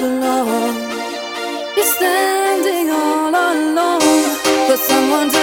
belong. You're standing all alone, but someone.